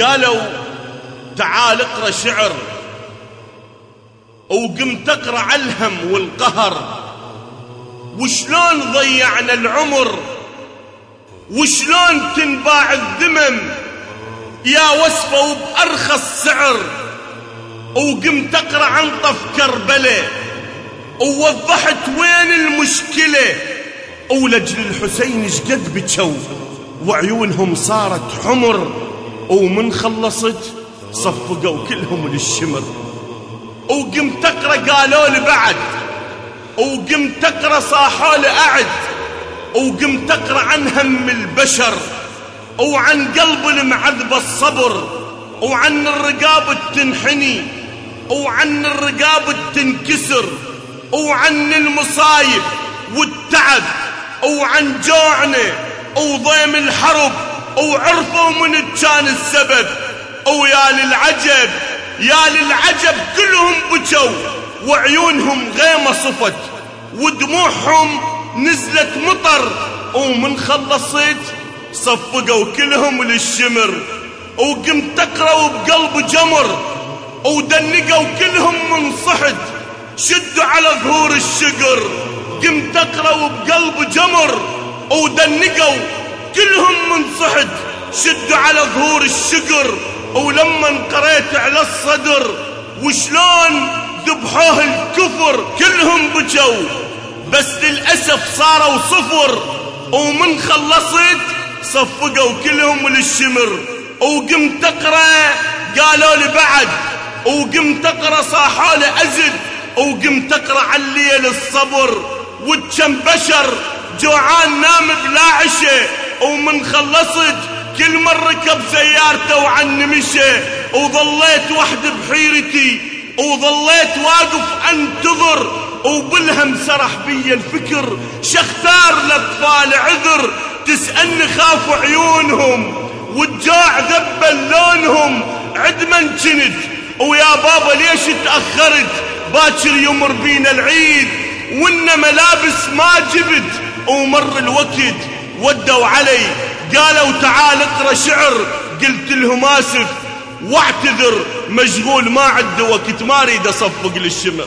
قالوا تعال اقرأ شعر وقمت اقرا الهم والقهر وشلون ضيعنا العمر وشلون تنباع الذمم يا وصفة وبأرخص سعر وقمت اقرا عن طف كربلة ووضحت وين المشكلة ولجل الحسين شقد بكوا وعيونهم صارت حمر. ومن خلصت صفقوا كلهم للشمر. وقمت اقرا قالوا لي بعد وقمت اقرا صاحوا لي اعد وقمت اقرا عن هم البشر. وعن قلب المعذب الصبر. وعن الرقاب تنحني وعن الرقاب تنكسر وعن المصايب والتعب. وعن جوعنا. وضيم الحرب وعرفوا من كان السبب ويا للعجب يا للعجب كلهم بكوا وعيونهم غيمة صفت ودموعهم نزلت مطر ومن خلصت صفقوا كلهم للشمر وقمت اقرا بقلب جمر ودنقوا كلهم من صحد شدوا على ظهور الشقر. قمت اقرا بقلب جمر ودنقوا كلهم من صحد شدوا على ظهور الشقر ولما قريت على الصدر وشلون ذبحوه الكفر كلهم بجوا بس للأسف صاروا صفر ومن خلصت صفقوا كلهم للشمر. وقمت أقرأ قالوا لي بعد. وقمت أقرأ صاحوا لي ازد وقمت أقرأ على الليل الصبر وكم بشر جوعان نام بلا عشاء ومن خلصت كل مرة ركب سيارته وعن مشى وظليت وحد بحيرتي وظليت واقف أنتظر وبالهم سرح بي الفكر شختار الاطفال عذر تسألني خافوا عيونهم والجاع ذبل لونهم عدما كنت ويا بابا ليش تأخرت؟ باكر يمر بينا العيد وإن ملابس ما جبت ومر الوقت ودوا علي. قالوا تعال اقرأ شعر. قلت لهم آسف. واعتذر. مشغول ما عندي وقت ما أريد أصفق للشمر